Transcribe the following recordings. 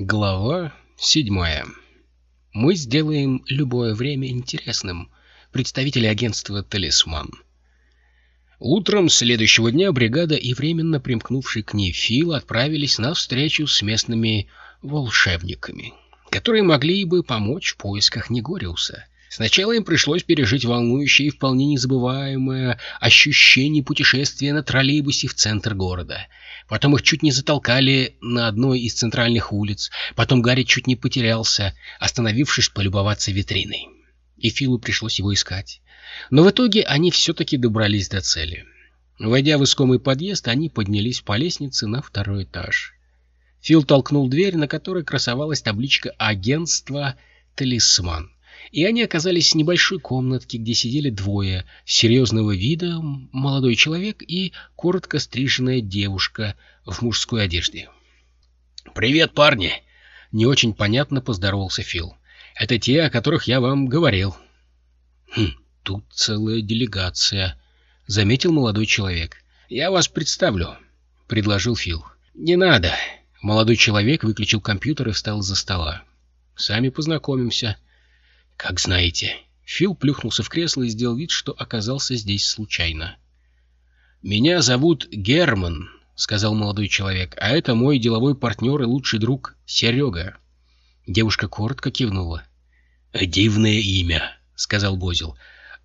Глава седьмая. Мы сделаем любое время интересным. Представители агентства «Талисман». Утром следующего дня бригада и временно примкнувший к ней Фил отправились на встречу с местными волшебниками, которые могли бы помочь в поисках Негориуса. Сначала им пришлось пережить волнующее и вполне незабываемое ощущение путешествия на троллейбусе в центр города — Потом их чуть не затолкали на одной из центральных улиц. Потом Гарри чуть не потерялся, остановившись полюбоваться витриной. И Филу пришлось его искать. Но в итоге они все-таки добрались до цели. Войдя в искомый подъезд, они поднялись по лестнице на второй этаж. Фил толкнул дверь, на которой красовалась табличка «Агентство Талисман» и они оказались в небольшой комнатке, где сидели двое — серьезного вида молодой человек и коротко стриженная девушка в мужской одежде. «Привет, парни!» — не очень понятно поздоровался Фил. «Это те, о которых я вам говорил». «Хм, тут целая делегация», — заметил молодой человек. «Я вас представлю», — предложил Фил. «Не надо». Молодой человек выключил компьютер и встал из-за стола. «Сами познакомимся», «Как знаете». Фил плюхнулся в кресло и сделал вид, что оказался здесь случайно. «Меня зовут Герман», — сказал молодой человек, — «а это мой деловой партнер и лучший друг Серега». Девушка коротко кивнула. «Дивное имя», — сказал Бозил.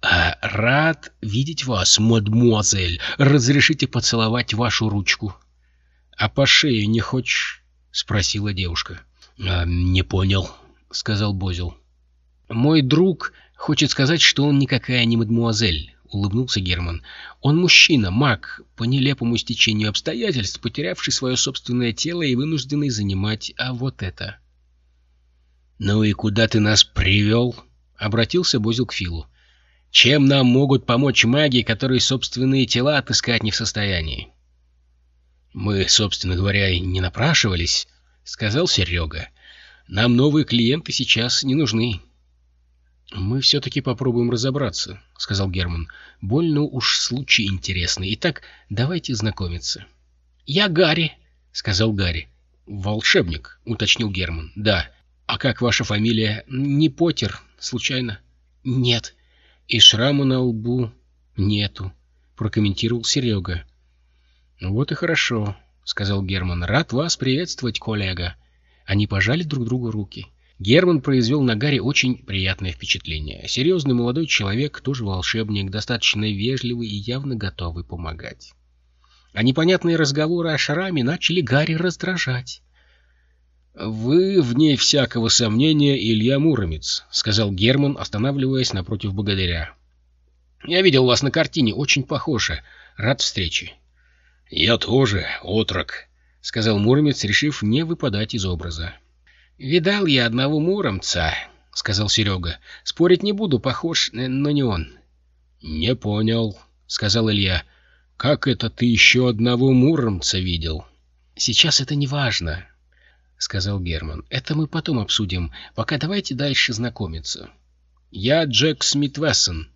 «А рад видеть вас, мадмуазель. Разрешите поцеловать вашу ручку». «А по шее не хочешь?» — спросила девушка. «А, «Не понял», — сказал Бозил. «Мой друг хочет сказать, что он никакая не мадмуазель», — улыбнулся Герман. «Он мужчина, маг, по нелепому стечению обстоятельств, потерявший свое собственное тело и вынужденный занимать а вот это». «Ну и куда ты нас привел?» — обратился Бозил к Филу. «Чем нам могут помочь маги, которые собственные тела отыскать не в состоянии?» «Мы, собственно говоря, и не напрашивались», — сказал Серега. «Нам новые клиенты сейчас не нужны». «Мы все-таки попробуем разобраться», — сказал Герман. «Больно уж случай интересный. Итак, давайте знакомиться». «Я Гарри», — сказал Гарри. «Волшебник», — уточнил Герман. «Да. А как ваша фамилия? Не Поттер, случайно?» «Нет». «И шрама на лбу?» «Нету», — прокомментировал Серега. «Вот и хорошо», — сказал Герман. «Рад вас приветствовать, коллега». Они пожали друг другу руки. Герман произвел на Гарри очень приятное впечатление. Серьезный молодой человек, тоже волшебник, достаточно вежливый и явно готовый помогать. А непонятные разговоры о шараме начали Гарри раздражать. «Вы, вне всякого сомнения, Илья Муромец», — сказал Герман, останавливаясь напротив богатыря. «Я видел вас на картине, очень похоже. Рад встрече». «Я тоже, отрок», — сказал Муромец, решив не выпадать из образа. «Видал я одного муромца», — сказал Серега. «Спорить не буду, похож, но не он». «Не понял», — сказал Илья. «Как это ты еще одного муромца видел?» «Сейчас это не важно», — сказал Герман. «Это мы потом обсудим. Пока давайте дальше знакомиться». «Я Джек Смит Вессон».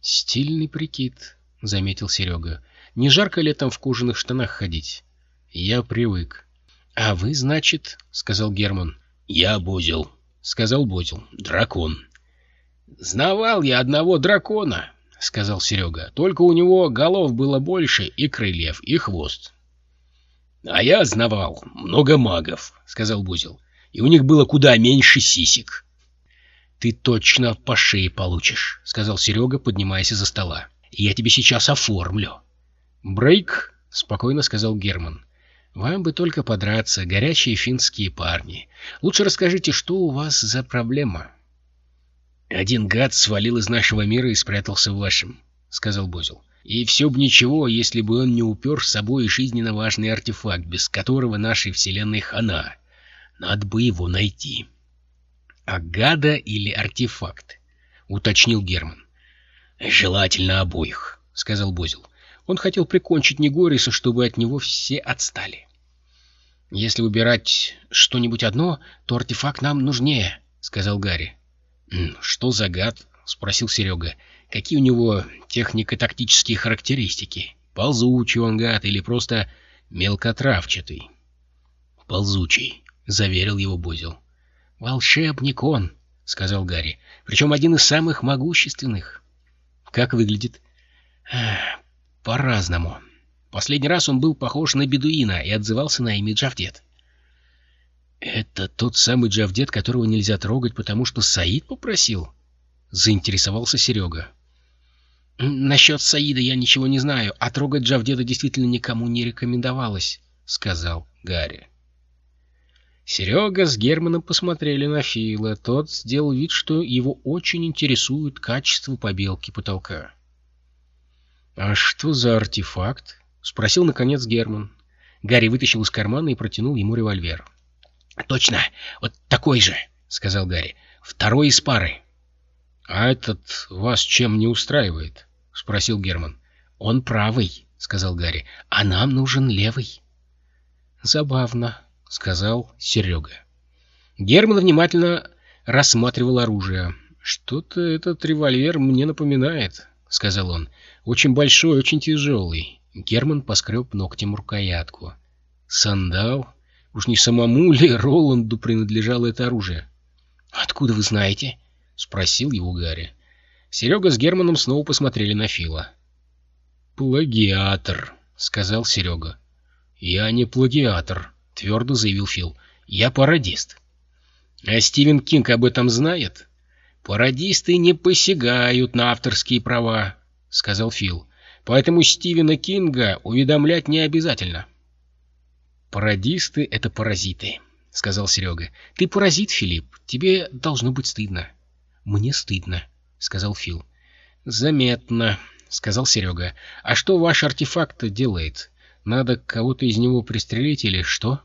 «Стильный прикид», — заметил Серега. «Не жарко летом в кожаных штанах ходить?» «Я привык». «А вы, значит», — сказал Герман, «Я Бузил», — сказал Бузил. «Дракон». «Знавал я одного дракона», — сказал Серега. «Только у него голов было больше и крыльев, и хвост». «А я знавал много магов», — сказал Бузил. «И у них было куда меньше сисек». «Ты точно по шее получишь», — сказал Серега, поднимаясь из-за стола. «Я тебе сейчас оформлю». «Брейк», — спокойно сказал Герман. Вам бы только подраться, горячие финские парни. Лучше расскажите, что у вас за проблема? Один гад свалил из нашего мира и спрятался в вашем, — сказал Бозил. И все бы ничего, если бы он не упер с собой жизненно важный артефакт, без которого нашей вселенной хана. Надо бы его найти. — А гада или артефакт? — уточнил Герман. — Желательно обоих, — сказал Бозил. Он хотел прикончить Негориса, чтобы от него все отстали. «Если выбирать что-нибудь одно, то артефакт нам нужнее», — сказал Гарри. «Что за гад?» — спросил Серега. «Какие у него технико-тактические характеристики? Ползучий он гад или просто мелкотравчатый?» «Ползучий», —— заверил его Бузил. «Волшебник он», — сказал Гарри. «Причем один из самых могущественных». «Как выглядит?» «По-разному. Последний раз он был похож на бедуина и отзывался на имя Джавдет». «Это тот самый Джавдет, которого нельзя трогать, потому что Саид попросил?» — заинтересовался Серега. «Насчет Саида я ничего не знаю, а трогать Джавдеда действительно никому не рекомендовалось», — сказал Гарри. Серега с Германом посмотрели на Фила. Тот сделал вид, что его очень интересует качество побелки потолка. «А что за артефакт?» — спросил, наконец, Герман. Гарри вытащил из кармана и протянул ему револьвер. «Точно, вот такой же!» — сказал Гарри. «Второй из пары». «А этот вас чем не устраивает?» — спросил Герман. «Он правый», — сказал Гарри, — «а нам нужен левый». «Забавно», — сказал Серега. Герман внимательно рассматривал оружие. «Что-то этот револьвер мне напоминает», — сказал он. «Очень большой, очень тяжелый». Герман поскреб ногтем рукоятку. «Сандал? Уж не самому ли Роланду принадлежало это оружие?» «Откуда вы знаете?» — спросил его Гарри. Серега с Германом снова посмотрели на Фила. «Плагиатор», — сказал Серега. «Я не плагиатор», — твердо заявил Фил. «Я пародист». «А Стивен Кинг об этом знает?» «Пародисты не посягают на авторские права», — сказал Фил. «Поэтому Стивена Кинга уведомлять не обязательно». «Пародисты — это паразиты», — сказал Серега. «Ты паразит, Филипп. Тебе должно быть стыдно». «Мне стыдно», — сказал Фил. «Заметно», — сказал Серега. «А что ваш артефакт делает? Надо кого-то из него пристрелить или что?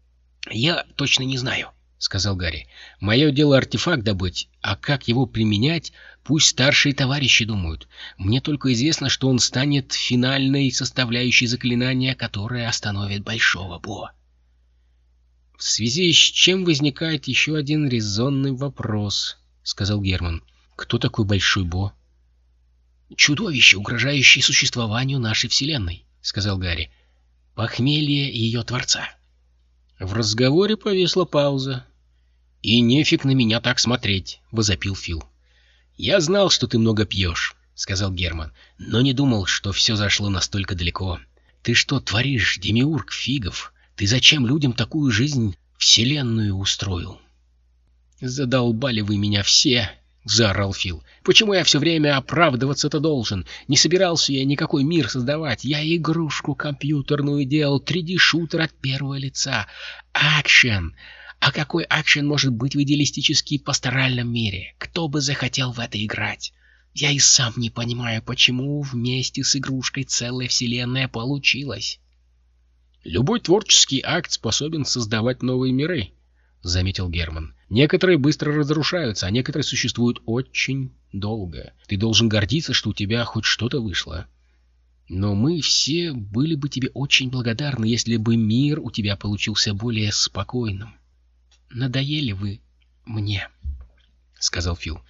— Я точно не знаю, — сказал Гарри. — Мое дело артефакт добыть, а как его применять, пусть старшие товарищи думают. Мне только известно, что он станет финальной составляющей заклинания, которое остановит Большого Бо. В связи с чем возникает еще один резонный вопрос, — сказал Герман. — Кто такой Большой Бо? — Чудовище, угрожающее существованию нашей Вселенной, — сказал Гарри похмелье ее творца. В разговоре повисла пауза. «И нефиг на меня так смотреть», — возопил Фил. «Я знал, что ты много пьешь», — сказал Герман, — «но не думал, что все зашло настолько далеко. Ты что творишь, демиург Фигов? Ты зачем людям такую жизнь вселенную устроил?» «Задолбали вы меня все!» — заорал Фил. «Почему я все время оправдываться-то должен? Не собирался я никакой мир создавать. Я игрушку компьютерную делал, 3D-шутер от первого лица. Акшен! А какой акшен может быть в идеалистически пасторальном мире? Кто бы захотел в это играть? Я и сам не понимаю, почему вместе с игрушкой целая вселенная получилась». «Любой творческий акт способен создавать новые миры», — заметил Герман. Некоторые быстро разрушаются, а некоторые существуют очень долго. Ты должен гордиться, что у тебя хоть что-то вышло. Но мы все были бы тебе очень благодарны, если бы мир у тебя получился более спокойным. Надоели вы мне, — сказал Фил.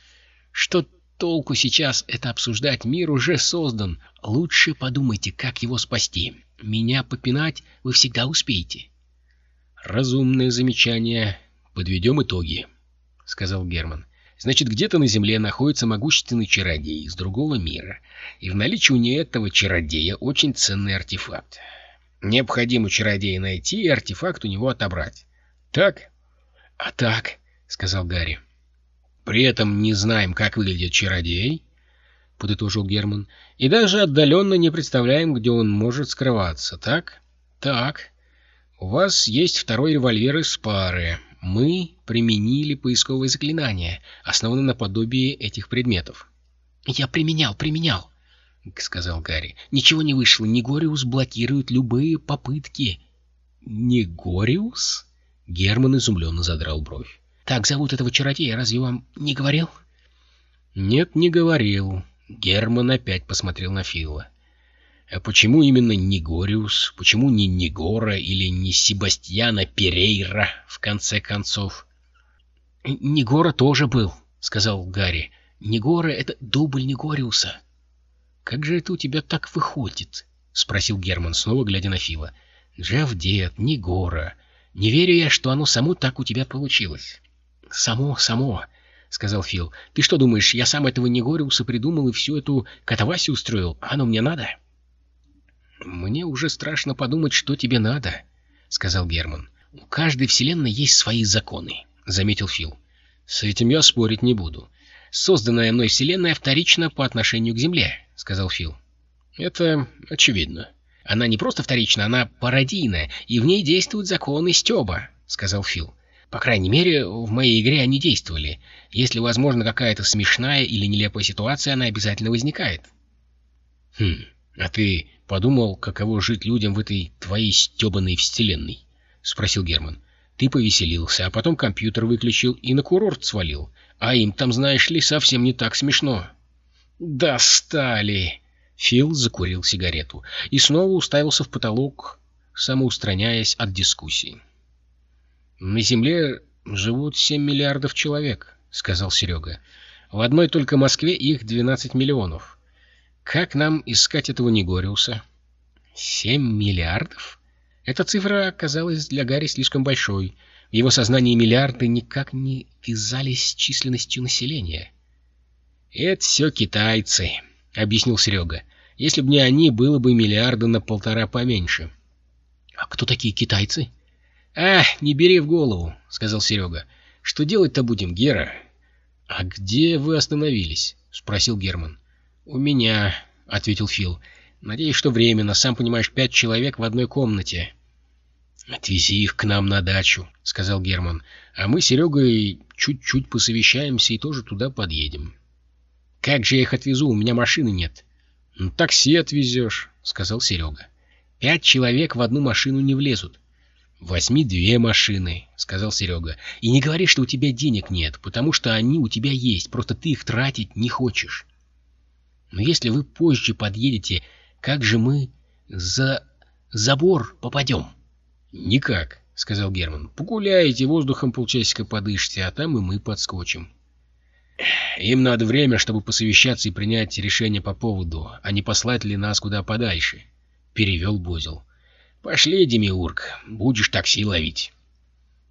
Что толку сейчас это обсуждать? Мир уже создан. Лучше подумайте, как его спасти. Меня попинать вы всегда успеете. Разумное замечание подведем итоги, — сказал Герман. Значит, где-то на Земле находится могущественный чародей из другого мира, и в наличии у нее этого чародея очень ценный артефакт. Необходимо чародея найти и артефакт у него отобрать. Так? — А так, — сказал Гарри. — При этом не знаем, как выглядит чародей, — подытожил Герман, — и даже отдаленно не представляем, где он может скрываться, так? — Так. У вас есть второй револьвер из пары мы применили поисковое заклинание, основанное на подобии этих предметов. — Я применял, применял, — сказал Гарри. — Ничего не вышло. Негориус блокирует любые попытки. — Негориус? — Герман изумленно задрал бровь. — Так зовут этого чародея, разве вам не говорил? — Нет, не говорил. Герман опять посмотрел на Фила. А почему именно Негориус? Почему не Негора или не Себастьяна Перейра, в конце концов? — Негора тоже был, — сказал Гарри. — Негора — это дубль Негориуса. — Как же это у тебя так выходит? — спросил Герман, снова глядя на Фила. — Джавдет, Негора. Не верю я, что оно само так у тебя получилось. Само, само, — сказал Фил. Ты что думаешь, я сам этого не Негориуса придумал и всю эту катавасию устроил? Оно мне надо? Мне уже страшно подумать, что тебе надо, — сказал Герман. У каждой вселенной есть свои законы, — заметил Фил. С этим я спорить не буду. Созданная мной вселенная вторична по отношению к Земле, — сказал Фил. Это очевидно. Она не просто вторична, она пародийная, и в ней действуют законы Стёба, — сказал Фил. По крайней мере, в моей игре они действовали. Если, возможно, какая-то смешная или нелепая ситуация, она обязательно возникает. Хм, а ты подумал, каково жить людям в этой твоей стёбаной вселенной? — спросил Герман. Ты повеселился, а потом компьютер выключил и на курорт свалил. А им там, знаешь ли, совсем не так смешно. Достали! Фил закурил сигарету и снова уставился в потолок, самоустраняясь от дискуссий. «На Земле живут 7 миллиардов человек», — сказал Серега. «В одной только Москве их 12 миллионов. Как нам искать этого Негориуса?» «Семь миллиардов?» Эта цифра оказалась для Гарри слишком большой. В его сознании миллиарды никак не вязались с численностью населения. «Это все китайцы», — объяснил Серега. «Если бы не они, было бы миллиарда на полтора поменьше». «А кто такие китайцы?» «А, не бери в голову», — сказал Серега. «Что делать-то будем, Гера?» «А где вы остановились?» — спросил Герман. «У меня», — ответил Фил. «Надеюсь, что временно. Сам понимаешь, пять человек в одной комнате». «Отвези их к нам на дачу», — сказал Герман. «А мы с Серегой чуть-чуть посовещаемся и тоже туда подъедем». «Как же я их отвезу? У меня машины нет». «Ну, такси отвезешь», — сказал Серега. «Пять человек в одну машину не влезут». «Возьми две машины», — сказал Серега. «И не говори, что у тебя денег нет, потому что они у тебя есть, просто ты их тратить не хочешь». «Но если вы позже подъедете, как же мы за забор попадем?» «Никак», — сказал Герман. «Погуляете, воздухом полчасика подышите, а там и мы подскочим». «Им надо время, чтобы посовещаться и принять решение по поводу, а не послать ли нас куда подальше», — перевел Бозел. «Пошли, Демиург, будешь такси ловить».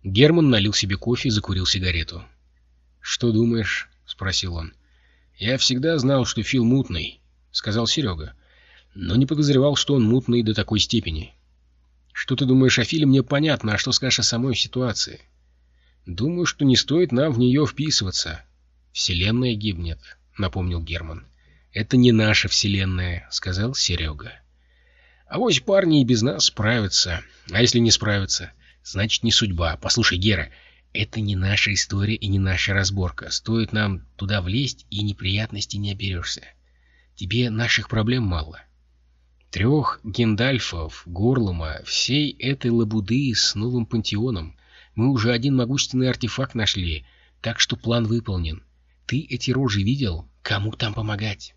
Герман налил себе кофе и закурил сигарету. «Что думаешь?» — спросил он. «Я всегда знал, что Фил мутный», — сказал Серега. «Но не подозревал, что он мутный до такой степени». «Что ты думаешь о Филе, мне понятно, а что скажешь о самой ситуации?» «Думаю, что не стоит нам в нее вписываться». «Вселенная гибнет», — напомнил Герман. «Это не наша вселенная», — сказал Серега. А вось парни и без нас справятся. А если не справятся, значит не судьба. Послушай, Гера, это не наша история и не наша разборка. Стоит нам туда влезть, и неприятностей не оберешься. Тебе наших проблем мало. Трех Гендальфов, Горлома, всей этой лабуды с новым пантеоном. Мы уже один могущественный артефакт нашли, так что план выполнен. Ты эти рожи видел? Кому там помогать?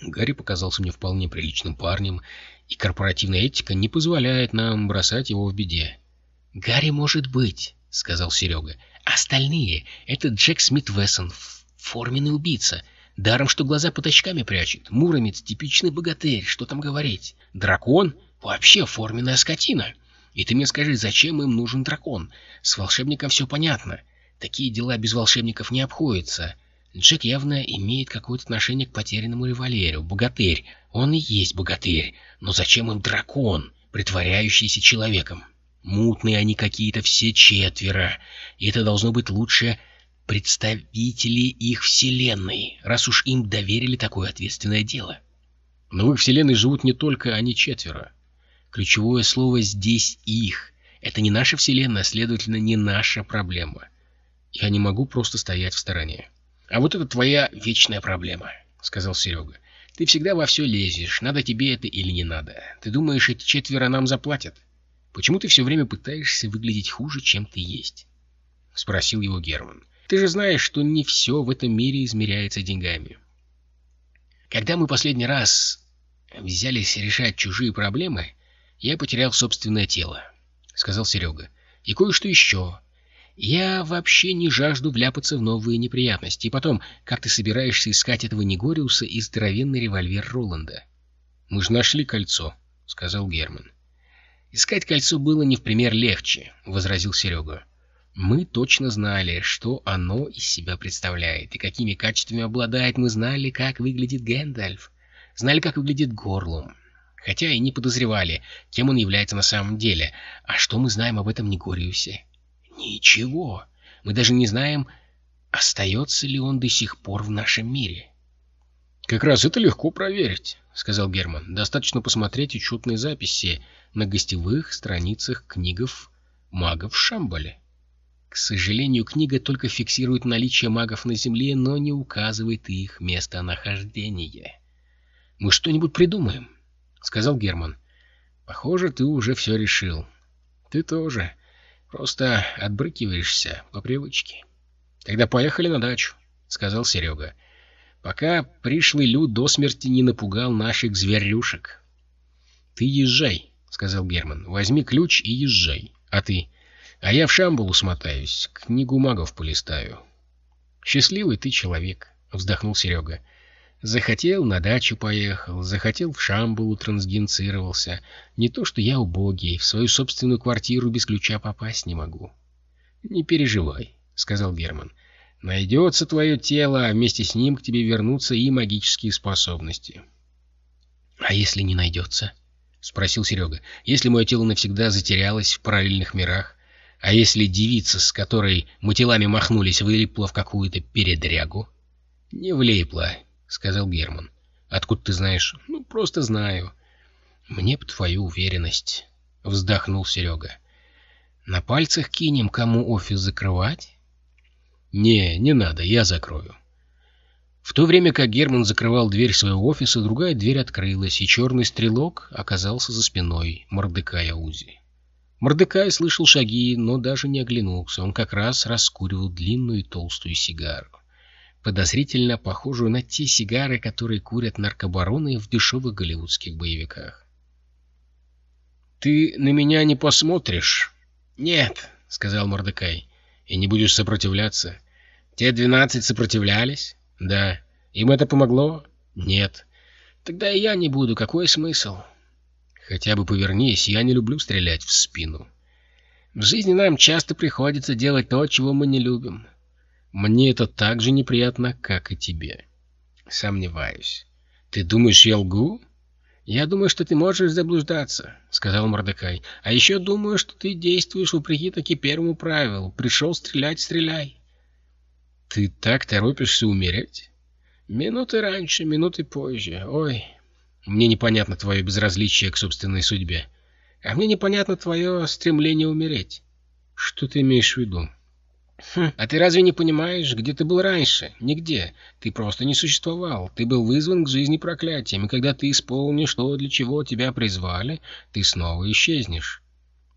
Гарри показался мне вполне приличным парнем, и корпоративная этика не позволяет нам бросать его в беде. — Гарри может быть, — сказал Серега. — Остальные — это Джек Смит Вессон, форменный убийца. Даром, что глаза под очками прячет. Муромец — типичный богатырь, что там говорить. Дракон — вообще форменная скотина. И ты мне скажи, зачем им нужен дракон? С волшебником все понятно. Такие дела без волшебников не обходятся. Джек явно имеет какое-то отношение к потерянному револьверу. Богатырь. Он и есть богатырь. Но зачем им дракон, притворяющийся человеком? Мутные они какие-то все четверо. И это должно быть лучше представители их вселенной, раз уж им доверили такое ответственное дело. Но в их вселенной живут не только они четверо. Ключевое слово здесь «их». Это не наша вселенная, следовательно, не наша проблема. Я не могу просто стоять в стороне. А вот это твоя вечная проблема, — сказал Серега. Ты всегда во все лезешь, надо тебе это или не надо. Ты думаешь, эти четверо нам заплатят? Почему ты все время пытаешься выглядеть хуже, чем ты есть? — спросил его Герман. Ты же знаешь, что не все в этом мире измеряется деньгами. Когда мы последний раз взялись решать чужие проблемы, я потерял собственное тело, — сказал Серега. И кое-что еще. Я вообще не жажду вляпаться в новые неприятности. И потом, как ты собираешься искать этого Негориуса и здоровенный револьвер Роланда? — Мы же нашли кольцо, — сказал Герман. — «Искать кольцо было не в пример легче», — возразил Серега. «Мы точно знали, что оно из себя представляет и какими качествами обладает. Мы знали, как выглядит Гэндальф, знали, как выглядит Горлум, хотя и не подозревали, кем он является на самом деле. А что мы знаем об этом Негориусе? Ничего. Мы даже не знаем, остается ли он до сих пор в нашем мире. — Как раз это легко проверить, — сказал Герман. — Достаточно посмотреть учетные записи на гостевых страницах книгов магов Шамбале. К сожалению, книга только фиксирует наличие магов на Земле, но не указывает их местонахождение. — Мы что-нибудь придумаем, — сказал Герман. — Похоже, ты уже все решил. Ты тоже. Просто отбрыкиваешься по привычке. — Тогда поехали на дачу, — сказал Серега. — Пока пришлый люд до смерти не напугал наших зверюшек. — Ты езжай, — сказал Герман. — Возьми ключ и езжай. А ты? А я в Шамбулу смотаюсь, книгу магов полистаю. — Счастливый ты человек, — вздохнул Серега. Захотел, на дачу поехал, захотел, в Шамбулу трансгенцировался. Не то, что я убогий, в свою собственную квартиру без ключа попасть не могу. — Не переживай, — сказал Герман. — Найдется твое тело, а вместе с ним к тебе вернутся и магические способности. — А если не найдется? — спросил Серега. — Если мое тело навсегда затерялось в параллельных мирах, а если девица, с которой мы телами махнулись, вылипла в какую-то передрягу? — Не влипла, — сказал Герман. — Откуда ты знаешь? — Ну, просто знаю. — Мне б твою уверенность, — вздохнул Серега. — На пальцах кинем, кому офис закрывать? — Не, не надо, я закрою. В то время как Герман закрывал дверь своего офиса, другая дверь открылась, и черный стрелок оказался за спиной Мордекая Узи. Мордекай слышал шаги, но даже не оглянулся. Он как раз раскуривал длинную и толстую сигару подозрительно похожую на те сигары, которые курят наркобароны в дешевых голливудских боевиках. «Ты на меня не посмотришь?» «Нет», — сказал Мордекай. «И не будешь сопротивляться?» «Те двенадцать сопротивлялись?» «Да». «Им это помогло?» «Нет». «Тогда и я не буду. Какой смысл?» «Хотя бы повернись, я не люблю стрелять в спину». «В жизни нам часто приходится делать то, чего мы не любим. Мне это так же неприятно, как и тебе. Сомневаюсь. Ты думаешь, я лгу? Я думаю, что ты можешь заблуждаться, сказал Мордекай. А еще думаю, что ты действуешь вопреки таки первому правилу. Пришел стрелять, стреляй. Ты так торопишься умереть? Минуты раньше, минуты позже. Ой, мне непонятно твое безразличие к собственной судьбе. А мне непонятно твое стремление умереть. Что ты имеешь в виду? Хм, а ты разве не понимаешь, где ты был раньше? Нигде. Ты просто не существовал. Ты был вызван к жизни проклятием, и когда ты исполнишь то, для чего тебя призвали, ты снова исчезнешь.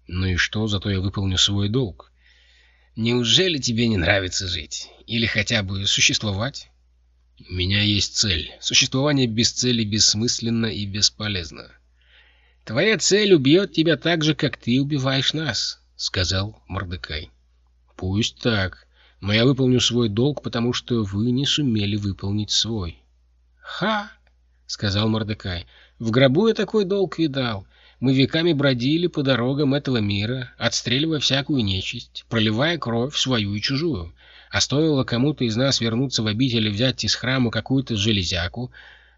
Ну и что, зато я выполню свой долг. Неужели тебе не нравится жить? Или хотя бы существовать? У меня есть цель. Существование без цели бессмысленно и бесполезно. Твоя цель убьет тебя так же, как ты убиваешь нас, — сказал Мордекай. Пусть так, но я выполню свой долг, потому что вы не сумели выполнить свой. Ха! сказал Мордекай. В гробу я такой долг видал. Мы веками бродили по дорогам этого мира, отстреливая всякую нечисть, проливая кровь свою и чужую. А стоило кому-то из нас вернуться в обитель и взять из храма какую-то железяку,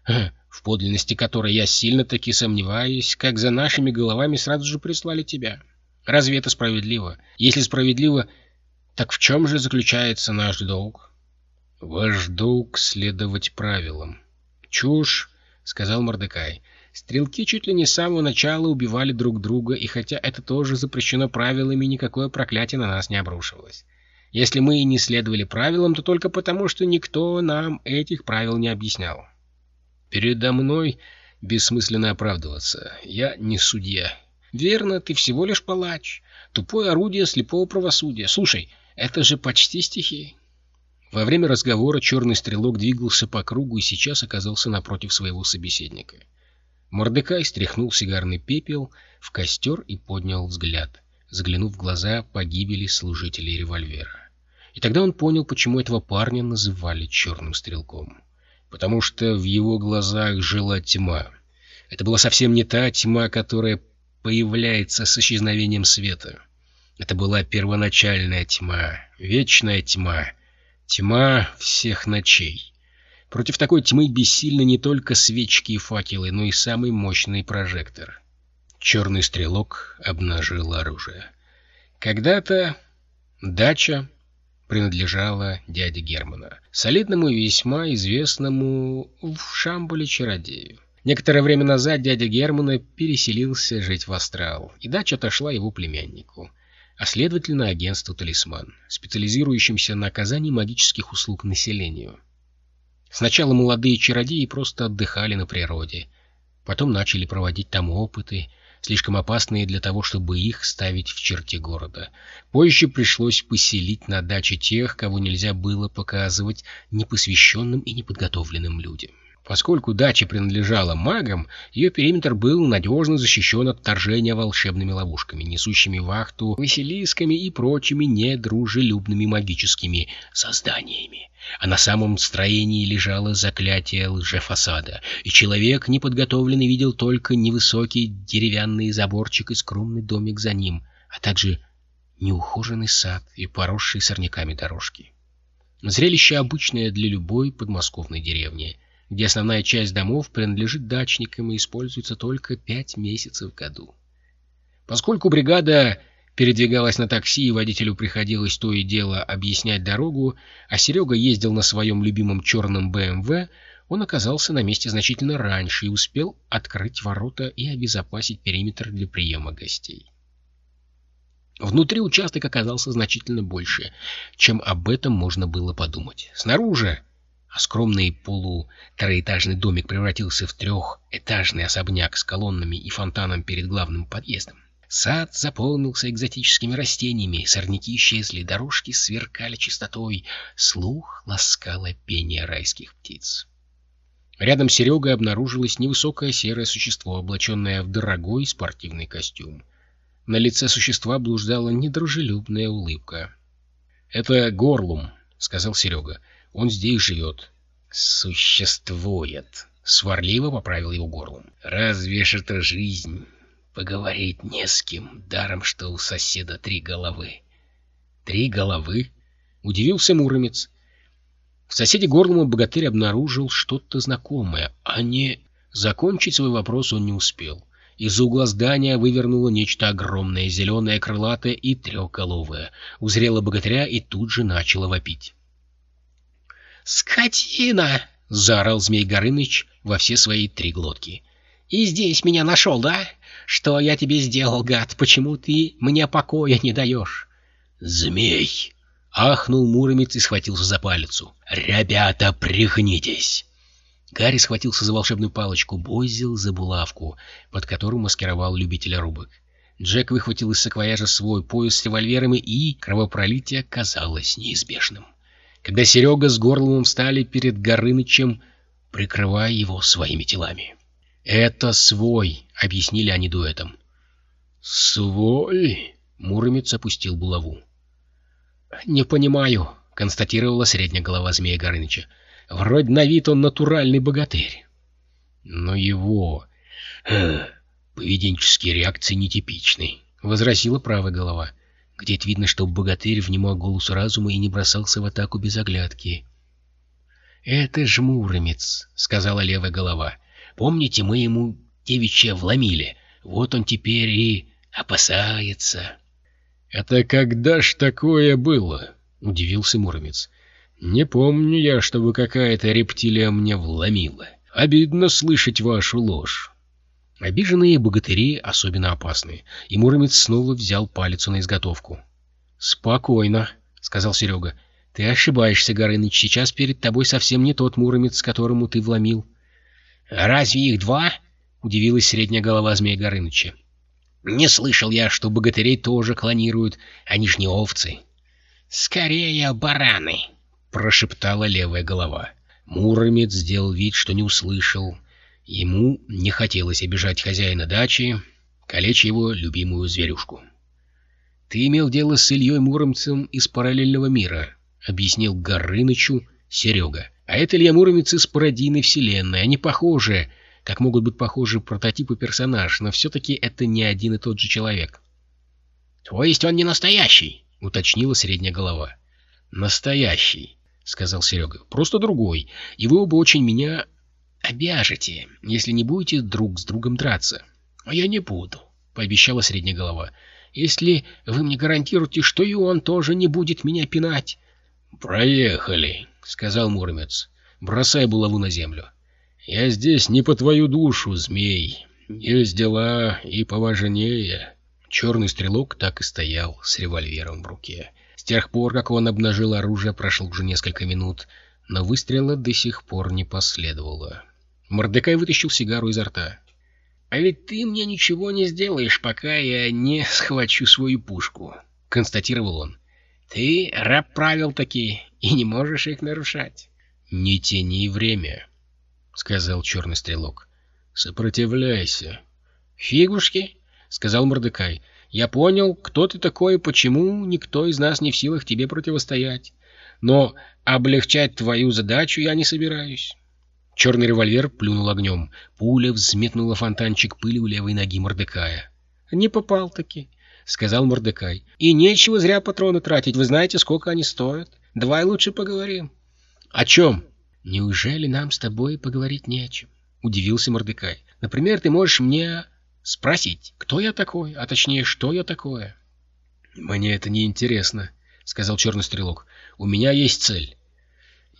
в подлинности которой я сильно-таки сомневаюсь, как за нашими головами сразу же прислали тебя. Разве это справедливо? Если справедливо, так в чем же заключается наш долг? Ваш долг — следовать правилам. Чушь, — сказал Мордекай. Стрелки чуть ли не с самого начала убивали друг друга, и хотя это тоже запрещено правилами, никакое проклятие на нас не обрушивалось. Если мы и не следовали правилам, то только потому, что никто нам этих правил не объяснял. Передо мной бессмысленно оправдываться. Я не судья. Верно, ты всего лишь палач. Тупое орудие слепого правосудия. Слушай, это же почти стихи. Во время разговора черный стрелок двигался по кругу и сейчас оказался напротив своего собеседника. Мордекай стряхнул сигарный пепел в костер и поднял взгляд, заглянув в глаза погибели служителей револьвера. И тогда он понял, почему этого парня называли черным стрелком. Потому что в его глазах жила тьма. Это была совсем не та тьма, которая появляется с исчезновением света. Это была первоначальная тьма, вечная тьма, тьма всех ночей. Против такой тьмы бессильны не только свечки и факелы, но и самый мощный прожектор. Черный стрелок обнажил оружие. Когда-то дача принадлежала дяде Германа, солидному и весьма известному в Шамбуле чародею. Некоторое время назад дядя Германа переселился жить в Астрал, и дача отошла его племяннику, а следовательно агентству «Талисман», специализирующимся на оказании магических услуг населению. Сначала молодые чародеи просто отдыхали на природе, потом начали проводить там опыты, слишком опасные для того, чтобы их ставить в черте города. Позже пришлось поселить на даче тех, кого нельзя было показывать непосвященным и неподготовленным людям. Поскольку дача принадлежала магам, ее периметр был надежно защищен от вторжения волшебными ловушками, несущими вахту василисками и прочими недружелюбными магическими созданиями. А на самом строении лежало заклятие лжефасада, и человек, неподготовленный, видел только невысокий деревянный заборчик и скромный домик за ним, а также неухоженный сад и поросшие сорняками дорожки. Зрелище обычное для любой подмосковной деревни — где основная часть домов принадлежит дачникам и используется только пять месяцев в году. Поскольку бригада передвигалась на такси, и водителю приходилось то и дело объяснять дорогу, а Серега ездил на своем любимом черном БМВ, он оказался на месте значительно раньше и успел открыть ворота и обезопасить периметр для приема гостей. Внутри участок оказался значительно больше, чем об этом можно было подумать. Снаружи а скромный полутроэтажный домик превратился в трехэтажный особняк с колоннами и фонтаном перед главным подъездом. Сад заполнился экзотическими растениями, сорняки исчезли, дорожки сверкали чистотой, слух ласкало пение райских птиц. Рядом с Серегой обнаружилось невысокое серое существо, облаченное в дорогой спортивный костюм. На лице существа блуждала недружелюбная улыбка. — Это Горлум, — сказал Серега. Он здесь живет. Существует. Сварливо поправил его горлом. Разве ж это жизнь? Поговорить не с кем, даром, что у соседа три головы. Три головы? Удивился Муромец. В соседе горлома богатырь обнаружил что-то знакомое, а не... Закончить свой вопрос он не успел. Из-за угла здания вывернуло нечто огромное, зеленое, крылатое и трехголовое. Узрело богатыря и тут же начало вопить. «Скотина!» — заорал Змей Горыныч во все свои три глотки. «И здесь меня нашел, да? Что я тебе сделал, гад? Почему ты мне покоя не даешь?» «Змей!» — ахнул Муромец и схватился за палицу. «Ребята, пригнитесь!» Гарри схватился за волшебную палочку, Бойзил за булавку, под которую маскировал любителя рубок. Джек выхватил из саквояжа свой пояс с револьверами, и кровопролитие казалось неизбежным когда Серега с Горловым встали перед Горынычем, прикрывая его своими телами. «Это свой», — объяснили они дуэтом. «Свой?» — Муромец опустил булаву. «Не понимаю», — констатировала средняя голова змея Горыныча. «Вроде на вид он натуральный богатырь». «Но его... Э, поведенческие реакции нетипичны», — возразила правая голова где видно, что богатырь внимал голосу разума и не бросался в атаку без оглядки. «Это ж Муромец», — сказала левая голова. «Помните, мы ему девичья вломили? Вот он теперь и опасается». «Это когда ж такое было?» — удивился Муромец. «Не помню я, чтобы какая-то рептилия мне вломила. Обидно слышать вашу ложь». Обиженные богатыри особенно опасны, и Муромец снова взял палец на изготовку. «Спокойно», — сказал Серега. «Ты ошибаешься, Горыныч, сейчас перед тобой совсем не тот Муромец, которому ты вломил». «Разве их два?» — удивилась средняя голова змея Горыныча. «Не слышал я, что богатырей тоже клонируют, они ж не овцы». «Скорее бараны», — прошептала левая голова. Муромец сделал вид, что не услышал, — Ему не хотелось обижать хозяина дачи, калечь его любимую зверюшку. «Ты имел дело с Ильей Муромцем из параллельного мира», — объяснил Горынычу Серега. «А это Илья Муромец из пародийной вселенной. Они похожи, как могут быть похожи прототипы персонаж, но все-таки это не один и тот же человек. — То есть он не настоящий? — уточнила средняя голова. — Настоящий, — сказал Серега. — Просто другой. И вы оба очень меня обяжете, если не будете друг с другом драться. — А я не буду, — пообещала средняя голова. — Если вы мне гарантируете, что и он тоже не будет меня пинать. — Проехали, — сказал Муромец, бросая булаву на землю. — Я здесь не по твою душу, змей. Есть дела и поважнее. Черный стрелок так и стоял с револьвером в руке. С тех пор, как он обнажил оружие, прошло уже несколько минут, но выстрела до сих пор не последовало. Мордекай вытащил сигару изо рта. «А ведь ты мне ничего не сделаешь, пока я не схвачу свою пушку», — констатировал он. «Ты раб правил такие, и не можешь их нарушать». «Не тяни время», — сказал черный стрелок. «Сопротивляйся». «Фигушки», — сказал Мордекай. «Я понял, кто ты такой и почему никто из нас не в силах тебе противостоять. Но облегчать твою задачу я не собираюсь». Черный револьвер плюнул огнем. Пуля взметнула фонтанчик пыли у левой ноги Мордекая. «Не попал-таки», — сказал Мордекай. «И нечего зря патроны тратить. Вы знаете, сколько они стоят. Давай лучше поговорим». «О чем?» «Неужели нам с тобой поговорить не о чем?» — удивился Мордекай. «Например, ты можешь мне Спросить, кто я такой, а точнее, что я такое? — Мне это не интересно, — сказал черный стрелок. — У меня есть цель. —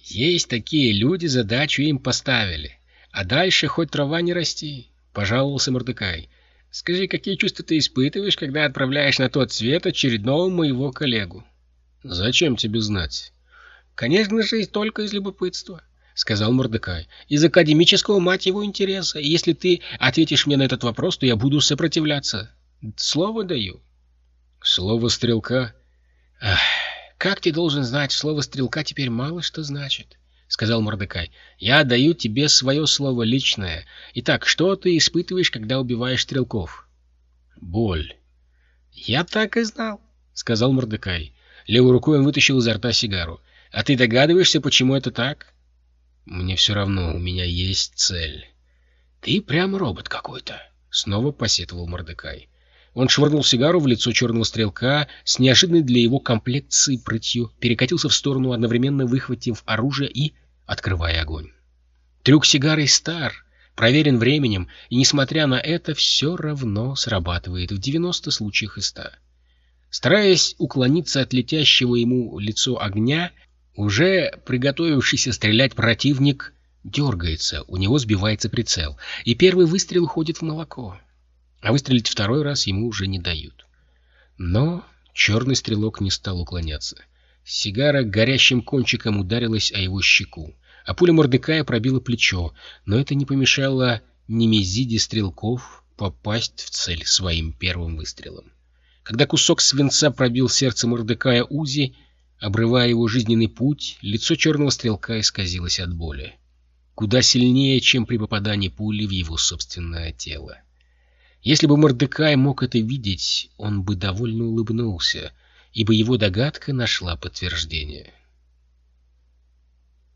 Есть такие люди, задачу им поставили. А дальше хоть трава не расти, — пожаловался Мордекай. — Скажи, какие чувства ты испытываешь, когда отправляешь на тот свет очередного моего коллегу? — Зачем тебе знать? — Конечно же, только из любопытства. — сказал Мордекай. — Из академического, мать его, интереса. И если ты ответишь мне на этот вопрос, то я буду сопротивляться. Слово даю. — Слово стрелка? — Ах, как ты должен знать, слово стрелка теперь мало что значит, — сказал Мордекай. — Я даю тебе свое слово личное. Итак, что ты испытываешь, когда убиваешь стрелков? — Боль. — Я так и знал, — сказал Мордекай. Левой рукой он вытащил изо рта сигару. — А ты догадываешься, почему это так? — мне все равно, у меня есть цель. Ты прям робот какой-то, снова посетовал Мордекай. Он швырнул сигару в лицо черного стрелка с неожиданной для его комплекции прытью, перекатился в сторону, одновременно выхватив оружие и открывая огонь. Трюк сигары стар, проверен временем, и, несмотря на это, все равно срабатывает в 90 случаях из 100. Стараясь уклониться от летящего ему лицо огня, уже приготовившийся стрелять противник дергается, у него сбивается прицел, и первый выстрел уходит в молоко. А выстрелить второй раз ему уже не дают. Но черный стрелок не стал уклоняться. Сигара горящим кончиком ударилась о его щеку, а пуля Мордекая пробила плечо, но это не помешало Немезиде стрелков попасть в цель своим первым выстрелом. Когда кусок свинца пробил сердце Мордекая Узи, Обрывая его жизненный путь, лицо черного стрелка исказилось от боли. Куда сильнее, чем при попадании пули в его собственное тело. Если бы Мордекай мог это видеть, он бы довольно улыбнулся, ибо его догадка нашла подтверждение.